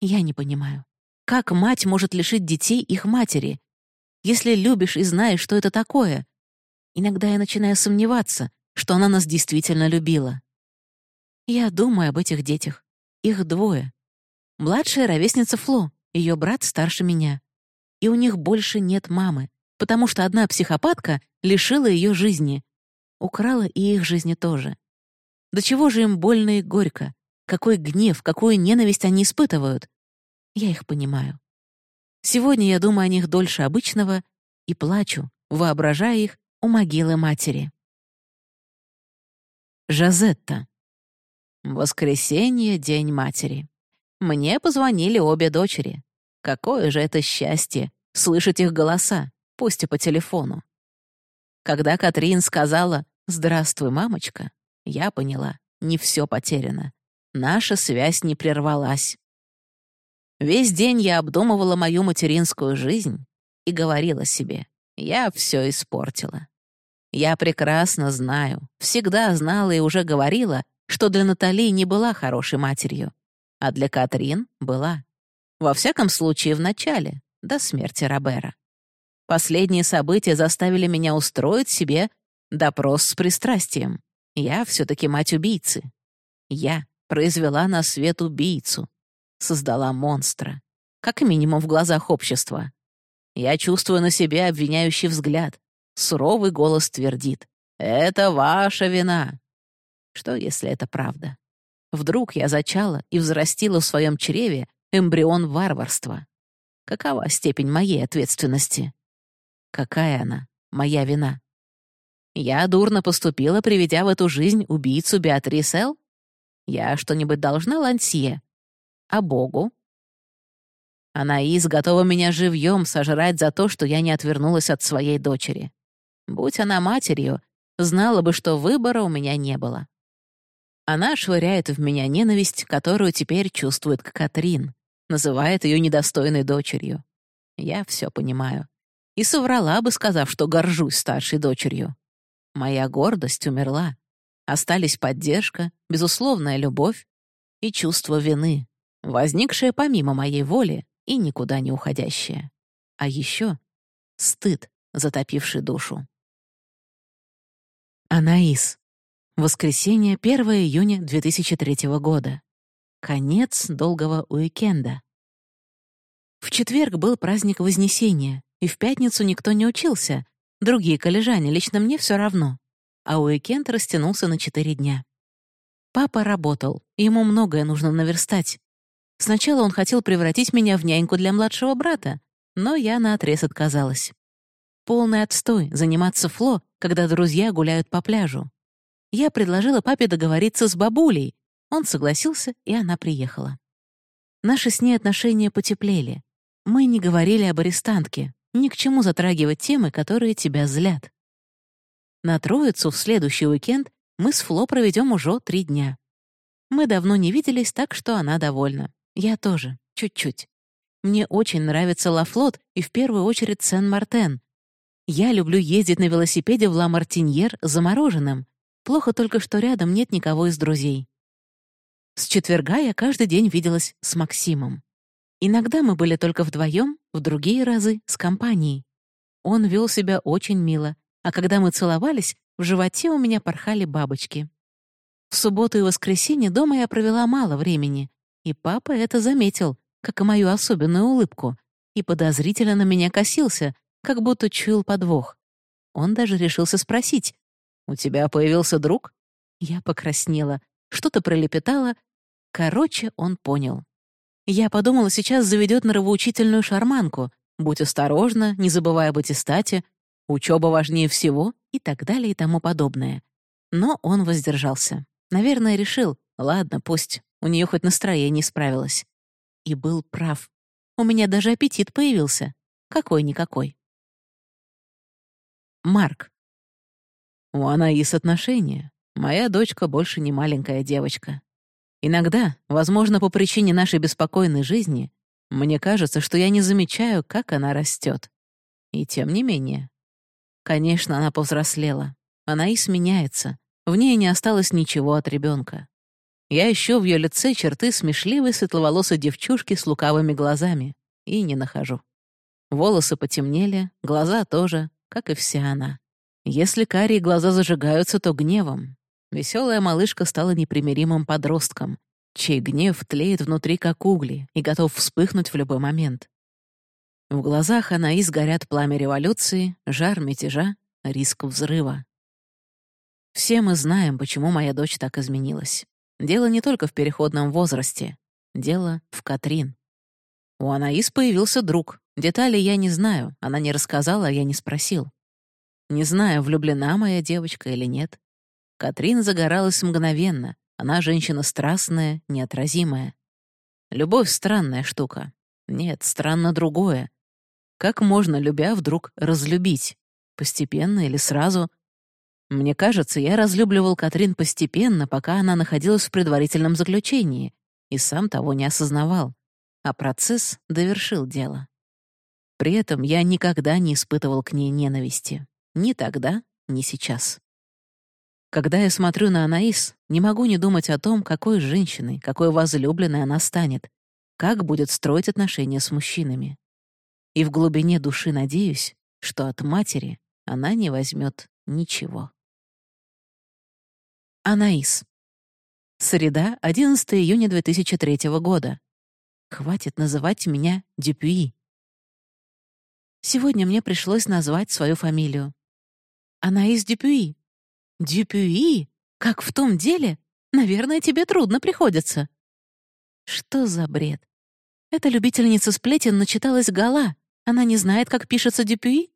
S3: Я не понимаю, как мать может лишить детей их матери? Если любишь и знаешь, что это такое. Иногда я начинаю сомневаться, что она нас действительно любила. Я думаю об этих детях. Их двое. Младшая ровесница Фло, ее брат старше меня. И у них больше нет мамы, потому что одна психопатка лишила ее жизни. Украла и их жизни тоже. До чего же им больно и горько? Какой гнев, какую ненависть они испытывают? Я их понимаю. Сегодня я думаю о них дольше обычного и плачу, воображая их у могилы матери. Жазетта. Воскресенье — день матери. Мне позвонили обе дочери. Какое же это счастье — слышать их голоса, пусть и по телефону. Когда Катрин сказала «Здравствуй, мамочка», я поняла, не все потеряно. Наша связь не прервалась. Весь день я обдумывала мою материнскую жизнь и говорила себе, я все испортила. Я прекрасно знаю, всегда знала и уже говорила, что для Натали не была хорошей матерью, а для Катрин была. Во всяком случае, в начале, до смерти Робера. Последние события заставили меня устроить себе допрос с пристрастием. Я все-таки мать убийцы. Я произвела на свет убийцу. Создала монстра. Как минимум в глазах общества. Я чувствую на себе обвиняющий взгляд, Суровый голос твердит. «Это ваша вина». Что, если это правда? Вдруг я зачала и взрастила в своем чреве эмбрион варварства. Какова степень моей ответственности? Какая она, моя вина? Я дурно поступила, приведя в эту жизнь убийцу Беатрис Эл? Я что-нибудь должна Лансье? А Богу? Анаис готова меня живьем сожрать за то, что я не отвернулась от своей дочери. Будь она матерью, знала бы, что выбора у меня не было. Она швыряет в меня ненависть, которую теперь чувствует Катрин, называет ее недостойной дочерью. Я все понимаю. И соврала бы, сказав, что горжусь старшей дочерью. Моя гордость умерла. Остались поддержка, безусловная любовь и чувство вины, возникшее помимо моей воли и никуда не уходящее. А еще стыд, затопивший душу. Анаис. Воскресенье, 1 июня 2003 года. Конец долгого уикенда. В четверг был праздник Вознесения, и в пятницу никто не учился. Другие коллежане, лично мне все равно. А уикенд растянулся на четыре дня. Папа работал, ему многое нужно наверстать. Сначала он хотел превратить меня в няньку для младшего брата, но я наотрез отказалась. Полный отстой заниматься фло, когда друзья гуляют по пляжу. Я предложила папе договориться с бабулей. Он согласился, и она приехала. Наши с ней отношения потеплели. Мы не говорили об арестантке, ни к чему затрагивать темы, которые тебя злят. На Троицу в следующий уикенд мы с Фло проведем уже три дня. Мы давно не виделись, так что она довольна. Я тоже, чуть-чуть. Мне очень нравится Лафлот и в первую очередь Сен-Мартен, я люблю ездить на велосипеде в Ла-Мартиньер замороженным. Плохо только, что рядом нет никого из друзей. С четверга я каждый день виделась с Максимом. Иногда мы были только вдвоем, в другие разы — с компанией. Он вел себя очень мило, а когда мы целовались, в животе у меня порхали бабочки. В субботу и воскресенье дома я провела мало времени, и папа это заметил, как и мою особенную улыбку, и подозрительно на меня косился, как будто чуял подвох. Он даже решился спросить. «У тебя появился друг?» Я покраснела, что-то пролепетала. Короче, он понял. Я подумала, сейчас заведет нравоучительную шарманку,
S1: будь осторожна, не забывай об аттестате, учеба важнее всего и так далее и тому подобное. Но он воздержался. Наверное, решил, ладно, пусть, у нее хоть настроение справилось. И был прав. У меня даже аппетит появился. Какой-никакой. Марк. У Анаис отношения. Моя дочка больше не маленькая девочка. Иногда, возможно, по причине нашей беспокойной жизни, мне кажется, что я не замечаю, как она растет. И тем не менее. Конечно, она повзрослела. Она и сменяется. В ней не осталось ничего от ребенка. Я ищу в ее лице черты смешливой светловолосой девчушки с лукавыми глазами и не нахожу. Волосы потемнели, глаза тоже, как и вся она. Если карие глаза зажигаются, то гневом. Веселая малышка стала непримиримым подростком, чей гнев тлеет внутри как угли и готов вспыхнуть в любой момент. В глазах Анаис горят пламя революции, жар мятежа, риск взрыва. Все мы знаем, почему моя дочь так изменилась. Дело не только в переходном возрасте. Дело в Катрин. У Анаис появился друг. Детали я не знаю, она не рассказала, а я не спросил. Не знаю, влюблена моя девочка или нет. Катрин загоралась мгновенно. Она женщина страстная, неотразимая. Любовь — странная штука. Нет, странно другое. Как можно, любя, вдруг разлюбить? Постепенно или сразу? Мне кажется, я разлюбливал Катрин постепенно, пока она находилась в предварительном заключении, и сам того не осознавал. А процесс довершил дело. При этом я никогда не испытывал к ней ненависти. Ни тогда, ни сейчас. Когда я смотрю на Анаис, не могу не думать о том, какой женщиной, какой возлюбленной она станет, как будет строить отношения с мужчинами. И в глубине души надеюсь, что от матери она не возьмет ничего. Анаис. Среда, 11 июня 2003 года. Хватит называть меня Дюпюи. Сегодня мне пришлось назвать свою фамилию. Она из Дюпюи. Дюпюи? Как в том деле? Наверное, тебе трудно приходится. Что за бред? Эта любительница сплетен начиталась гола. Она не знает, как пишется Дюпюи?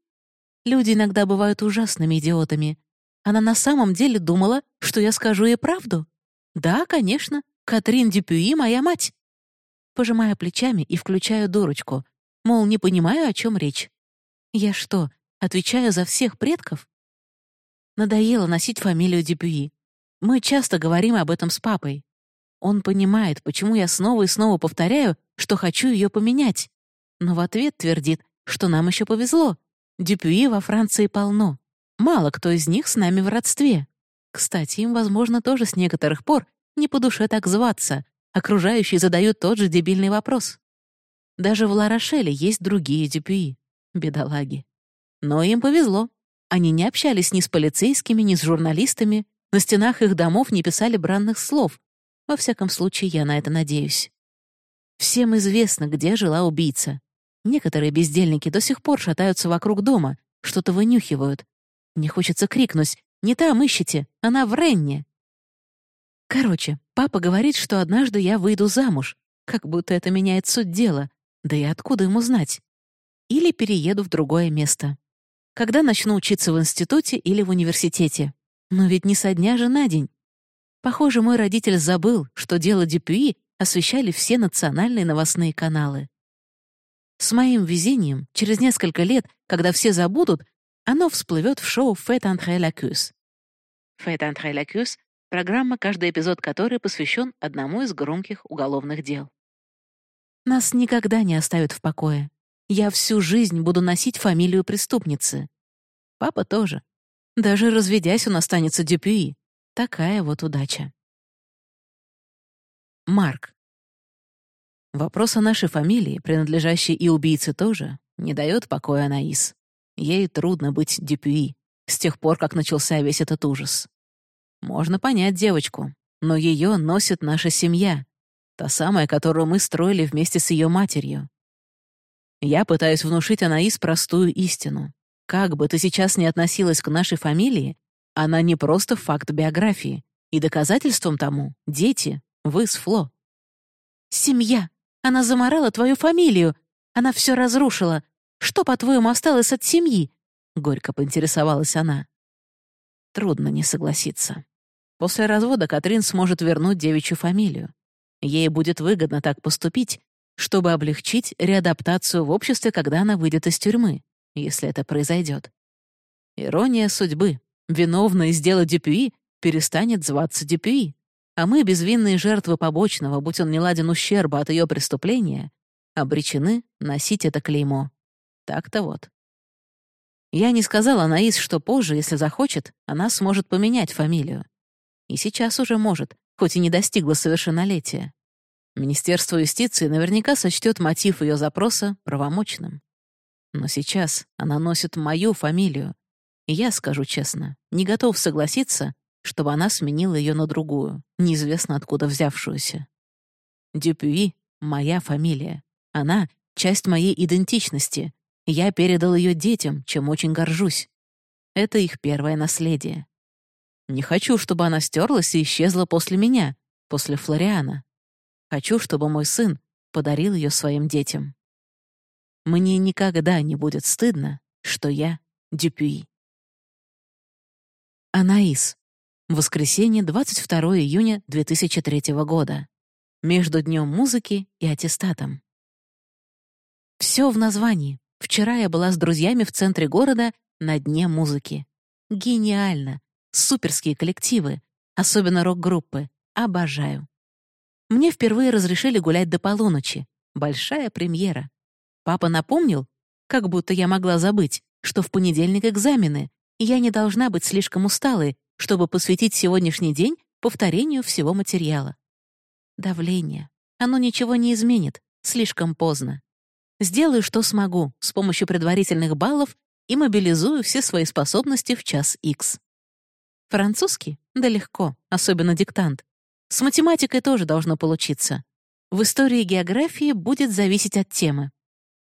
S1: Люди иногда бывают ужасными идиотами. Она на самом деле думала, что я скажу ей правду? Да, конечно, Катрин Дюпюи — моя мать. Пожимаю плечами и включаю дурочку. Мол, не понимаю, о чем речь. Я что, отвечаю за всех предков? Надоело носить фамилию Дюпюи. Мы часто говорим об этом с папой. Он понимает, почему я снова и снова повторяю, что хочу ее поменять. Но в ответ твердит, что нам еще повезло. Дюпюи во Франции полно. Мало кто из них с нами в родстве. Кстати, им, возможно, тоже с некоторых пор не по душе так зваться. Окружающие задают тот же дебильный вопрос. Даже в Ларошеле есть другие Дюпюи. Бедолаги. Но им повезло. Они не общались ни с полицейскими, ни с журналистами, на стенах их домов не писали бранных слов. Во всяком случае, я на это надеюсь. Всем известно, где жила убийца. Некоторые бездельники до сих пор шатаются вокруг дома, что-то вынюхивают. Мне хочется крикнуть «Не там ищите, она в Ренне!» Короче, папа говорит, что однажды я выйду замуж, как будто это меняет суть дела. Да и откуда ему знать? Или перееду в другое место когда начну учиться в институте или в университете. Но ведь не со дня же на день. Похоже, мой родитель забыл, что дело Дюпюи освещали все национальные новостные каналы. С моим везением, через несколько лет, когда все забудут, оно всплывет в шоу «Fête entre la Cuse». «Fête entre la Cuse» — программа, каждый эпизод которой посвящен одному из громких уголовных дел. Нас никогда не оставят в покое. Я всю жизнь буду носить фамилию преступницы. Папа тоже. Даже разведясь, он останется Дюпюи. Такая вот удача. Марк. Вопрос о нашей фамилии, принадлежащей и убийце тоже, не дает покоя Анаис. Ей трудно быть Дюпюи, с тех пор, как начался весь этот ужас. Можно понять девочку, но ее носит наша семья, та самая, которую мы строили вместе с ее матерью. Я пытаюсь внушить Анаис простую истину. Как бы ты сейчас ни относилась к нашей фамилии, она не просто факт биографии. И доказательством тому — дети, вы с Фло. «Семья! Она заморала твою фамилию! Она все разрушила! Что, по-твоему, осталось от семьи?» — горько поинтересовалась она.
S2: Трудно не согласиться. После развода Катрин сможет вернуть девичью фамилию. Ей будет выгодно так поступить, чтобы облегчить реадаптацию в обществе, когда она выйдет из тюрьмы, если это произойдет. Ирония судьбы. Виновный из дела Дюпюи перестанет зваться Дюпюи, а мы, безвинные жертвы побочного, будь он неладен ущерба от ее преступления, обречены носить это клеймо. Так-то вот. Я не сказала Наис, что позже, если захочет, она сможет поменять фамилию. И сейчас уже может, хоть и не достигла совершеннолетия. Министерство юстиции наверняка сочтет мотив ее запроса правомочным. Но сейчас она носит мою фамилию, и я, скажу честно, не готов согласиться, чтобы она сменила ее на другую, неизвестно откуда взявшуюся. Дюпюи — моя фамилия. Она — часть моей идентичности, я передал ее детям, чем очень горжусь. Это их первое наследие. Не хочу, чтобы она стерлась и исчезла после меня, после Флориана. Хочу, чтобы мой сын подарил ее своим детям. Мне никогда не будет стыдно, что я Дюпюи. Анаис. Воскресенье, 22 июня 2003 года. Между Днем музыки и аттестатом. Все в названии. Вчера я была с друзьями в центре города на дне музыки. Гениально. Суперские коллективы. Особенно рок-группы. Обожаю. Мне впервые разрешили гулять до полуночи. Большая премьера. Папа напомнил, как будто я могла забыть, что в понедельник экзамены, и я не должна быть слишком усталой, чтобы посвятить сегодняшний день повторению всего материала. Давление. Оно ничего не изменит. Слишком поздно. Сделаю, что смогу, с помощью предварительных баллов и мобилизую все свои способности в час X. Французский? Да легко, особенно диктант. С математикой тоже должно получиться. В истории и географии будет зависеть от темы.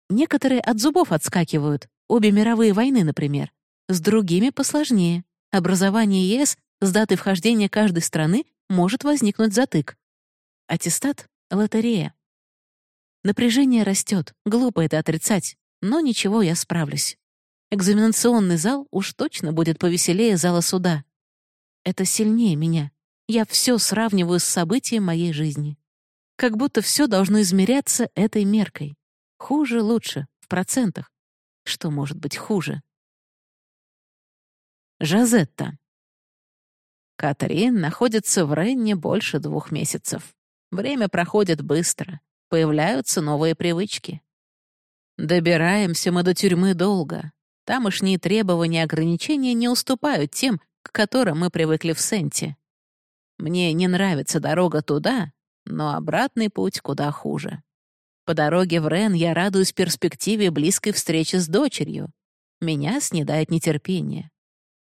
S2: Некоторые от зубов отскакивают, обе мировые войны, например. С другими посложнее. Образование ЕС с датой вхождения каждой страны может возникнуть затык. Аттестат — лотерея. Напряжение растет, глупо это отрицать, но ничего, я справлюсь. Экзаменационный зал уж точно будет повеселее зала суда. Это сильнее меня. Я все сравниваю с событием моей жизни. Как будто все должно измеряться этой меркой. Хуже лучше, в процентах. Что может быть хуже? Жазетта. Катрин находится в Ренне больше двух месяцев. Время проходит быстро появляются новые привычки. Добираемся мы до тюрьмы долго. Тамошние требования и ограничения не уступают тем, к которым мы привыкли в Сенте. Мне не нравится дорога туда, но обратный путь куда хуже. По дороге в Рен я радуюсь перспективе близкой встречи с дочерью. Меня снедает нетерпение.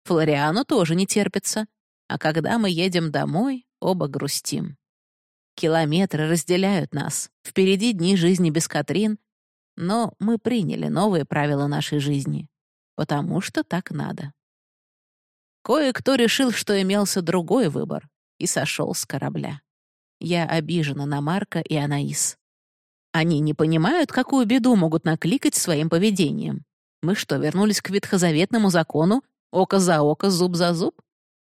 S2: Флориану тоже не терпится, а когда мы едем домой, оба грустим. Километры разделяют нас. Впереди дни жизни без Катрин. Но мы приняли новые правила нашей жизни. Потому что так надо. Кое-кто решил, что имелся другой выбор, и сошел с корабля. Я обижена на Марка и Анаис. Они не понимают, какую беду могут накликать своим поведением. Мы что, вернулись к ветхозаветному закону «око за око, зуб за зуб»?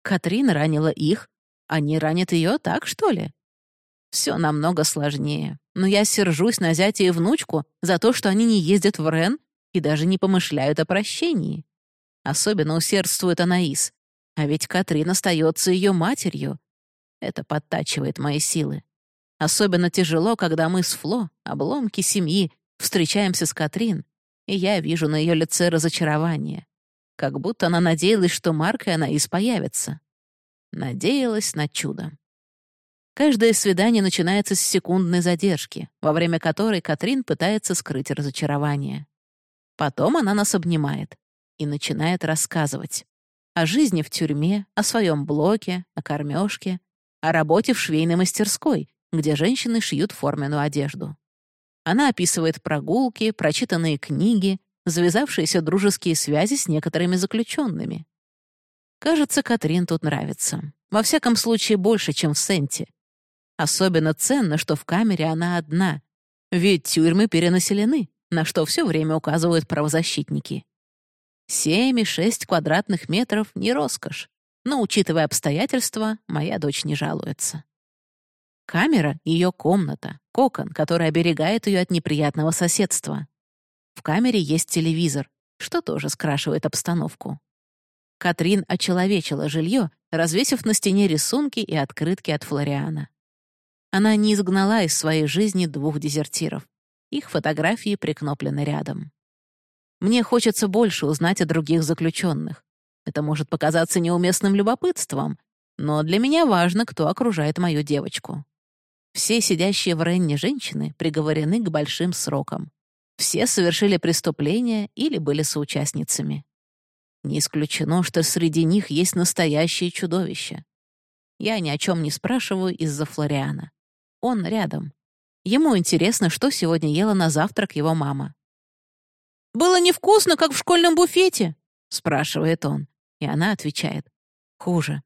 S2: Катрин ранила их, они ранят ее так, что ли? Все намного сложнее. Но я сержусь на зятя и внучку за то, что они не ездят в Рен и даже не помышляют о прощении. Особенно усердствует Анаис. А ведь Катрин остается ее матерью. Это подтачивает мои силы. Особенно тяжело, когда мы с Фло, обломки семьи, встречаемся с Катрин, и я вижу на ее лице разочарование. Как будто она надеялась, что Марк и Анаис появятся. Надеялась на чудо. Каждое свидание начинается с секундной задержки, во время которой Катрин пытается скрыть разочарование. Потом она нас обнимает и начинает рассказывать. О жизни в тюрьме, о своем блоке, о кормежке, о работе в швейной мастерской, где женщины шьют форменную одежду. Она описывает прогулки, прочитанные книги, завязавшиеся дружеские связи с некоторыми заключенными. Кажется, Катрин тут нравится. Во всяком случае, больше, чем в Сенте. Особенно ценно, что в камере она одна. Ведь тюрьмы перенаселены,
S1: на что все время указывают правозащитники. Семь и шесть квадратных метров — не роскошь, но, учитывая обстоятельства, моя дочь не жалуется. Камера — ее комната, кокон, который оберегает ее от неприятного соседства. В камере есть телевизор, что тоже скрашивает обстановку. Катрин очеловечила жилье, развесив на стене рисунки и открытки от Флориана. Она не изгнала из своей жизни двух дезертиров. Их фотографии прикноплены рядом. Мне хочется больше узнать о других заключенных. Это может показаться неуместным любопытством, но для меня важно, кто окружает мою девочку. Все сидящие в Ренне женщины приговорены к большим срокам. Все совершили преступления или были соучастницами. Не исключено, что среди них есть настоящие чудовища. Я ни о чем не спрашиваю из-за Флориана. Он рядом. Ему интересно, что сегодня ела на завтрак его мама.
S3: «Было невкусно, как в школьном буфете?» — спрашивает он.
S1: И она отвечает. «Хуже».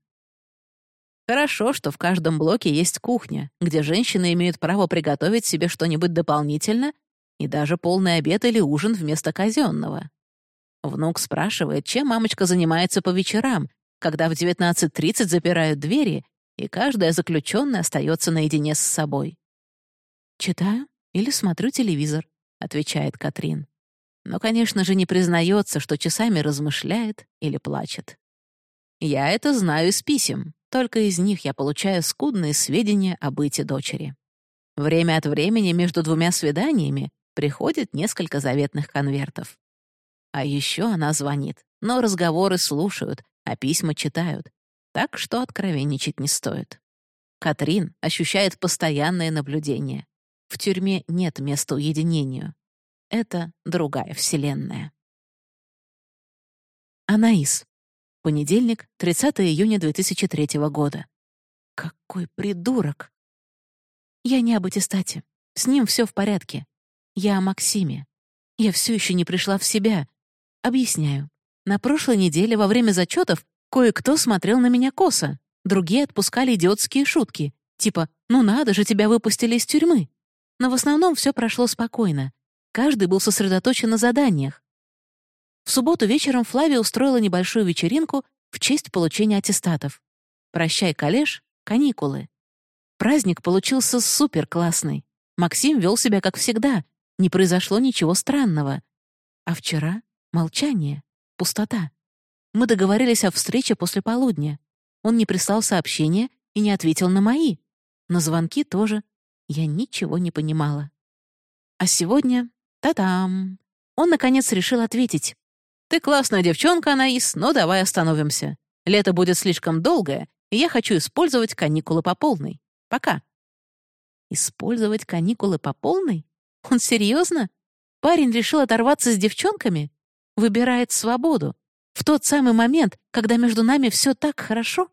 S1: Хорошо, что в каждом блоке есть кухня, где женщины имеют право приготовить себе что-нибудь дополнительно и даже полный обед или ужин вместо казенного. Внук спрашивает, чем мамочка занимается по вечерам, когда в 19.30 запирают двери, и каждая заключенная остается наедине с собой. «Читаю или смотрю телевизор», — отвечает Катрин. Но, конечно же, не признается, что часами размышляет или плачет. Я это знаю из писем, только из них я получаю скудные сведения о быте дочери. Время от времени между двумя свиданиями приходит несколько заветных конвертов. А еще она звонит, но разговоры слушают, а письма читают, так что откровенничать не стоит. Катрин ощущает постоянное наблюдение. В тюрьме нет места уединению. Это другая вселенная. Анаис. Понедельник, 30 июня 2003 года. Какой придурок! Я не об аттестате. С ним все в порядке. Я о Максиме. Я все еще не пришла в себя. Объясняю. На прошлой неделе во время зачетов кое-кто смотрел на меня косо. Другие отпускали идиотские шутки. Типа «Ну надо же, тебя выпустили из тюрьмы». Но в основном все прошло спокойно. Каждый был сосредоточен на заданиях. В субботу вечером Флавия устроила небольшую вечеринку в честь получения аттестатов. «Прощай, коллеж, каникулы». Праздник получился супер классный. Максим вел себя как всегда, не произошло ничего странного. А вчера — молчание, пустота. Мы договорились о встрече после полудня. Он не прислал сообщения и не ответил на мои. На звонки тоже. Я ничего не понимала. А сегодня — та-дам! Он, наконец, решил ответить. «Ты классная девчонка, Анаис, но давай остановимся. Лето будет слишком долгое, и я хочу использовать каникулы по полной. Пока». Использовать каникулы по полной? Он серьезно? Парень решил оторваться с девчонками? Выбирает свободу. В тот самый момент, когда между нами все так хорошо?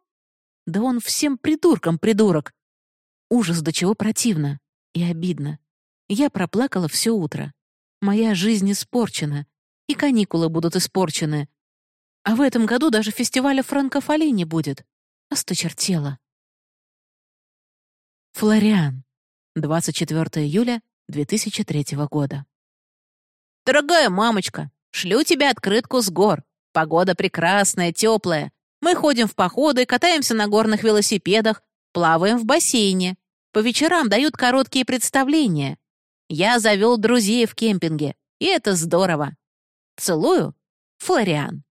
S1: Да он всем придуркам придурок. Ужас, до чего противно. И обидно. Я проплакала все утро. Моя жизнь испорчена. И каникулы будут испорчены. А в этом году даже фестиваля франкофоли не будет. Осточертела. Флориан. 24 июля 2003 года.
S3: «Дорогая мамочка, шлю тебе открытку с гор. Погода прекрасная, теплая. Мы ходим в походы, катаемся на горных велосипедах, плаваем в бассейне. По вечерам дают короткие представления. Я завел друзей в кемпинге, и это здорово. Целую, Флориан.